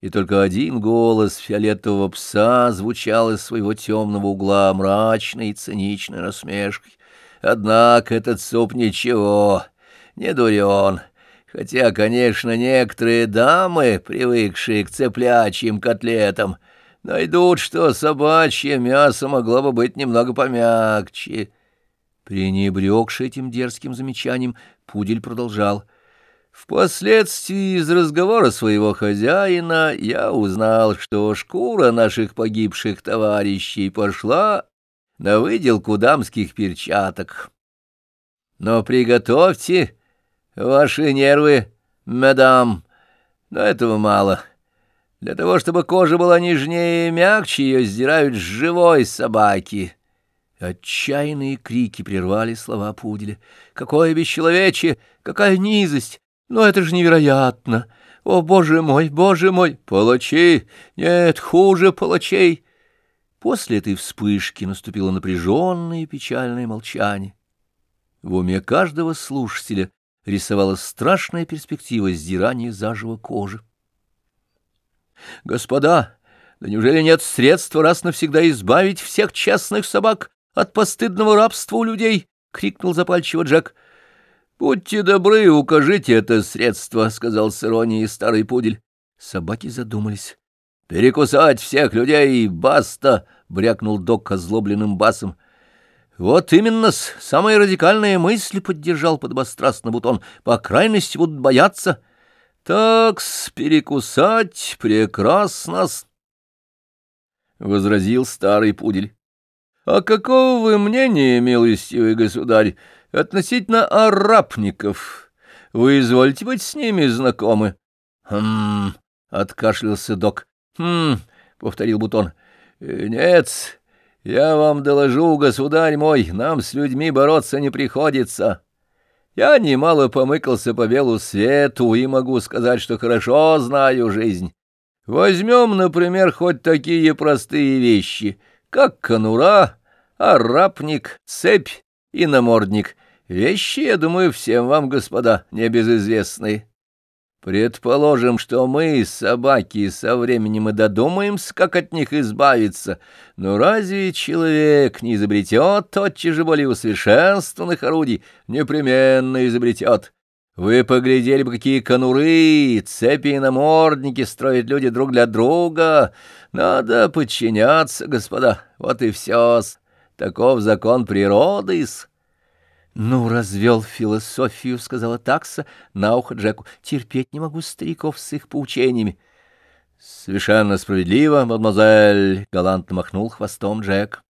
и только один голос фиолетового пса звучал из своего темного угла мрачной и циничной насмешкой. Однако этот суп ничего, не дурен, хотя, конечно, некоторые дамы, привыкшие к цеплячьим котлетам, найдут, что собачье мясо могло бы быть немного помягче. Пренебрегший этим дерзким замечанием, пудель продолжал. Впоследствии из разговора своего хозяина я узнал, что шкура наших погибших товарищей пошла на выделку дамских перчаток. Но приготовьте ваши нервы, мадам, но этого мало. Для того, чтобы кожа была нежнее и мягче, ее сдирают с живой собаки». Отчаянные крики прервали слова пуделя. «Какое бесчеловечие! Какая низость! Но это же невероятно! О, боже мой, боже мой! Палачи! Нет, хуже палачей!» После этой вспышки наступило напряженное и печальное молчание. В уме каждого слушателя рисовалась страшная перспектива сдирания заживо кожи. «Господа, да неужели нет средства раз навсегда избавить всех частных собак от постыдного рабства у людей!» — крикнул запальчиво Джек. «Будьте добры, укажите это средство», — сказал с иронией старый пудель. Собаки задумались. «Перекусать всех людей, баста!» — брякнул док озлобленным басом. «Вот именно с самой радикальные мысли поддержал подобострастно Бутон. По крайности будут бояться». «Так-с, перекусать прекрасно-с!» — возразил старый пудель. «А какого вы мнения, милостивый государь, относительно арабников? Вы извольте быть с ними знакомы?» «Хм...» — откашлялся док. «Хм...» — повторил Бутон. «Нет, я вам доложу, государь мой, нам с людьми бороться не приходится. Я немало помыкался по белу свету и могу сказать, что хорошо знаю жизнь. Возьмем, например, хоть такие простые вещи, как конура, арапник, цепь и намордник. Вещи, я думаю, всем вам, господа, небезызвестные. Предположим, что мы, собаки, со временем и додумаемся, как от них избавиться. Но разве человек не изобретет тотчас же более усовершенствованных орудий? Непременно изобретет. Вы поглядели бы, какие конуры, цепи и намордники строят люди друг для друга. Надо подчиняться, господа, вот и все. Таков закон природы. «Ну, развел философию», — сказала такса на ухо Джеку. «Терпеть не могу стариков с их поучениями». «Совершенно справедливо, мадемуазель», — галантно махнул хвостом Джек.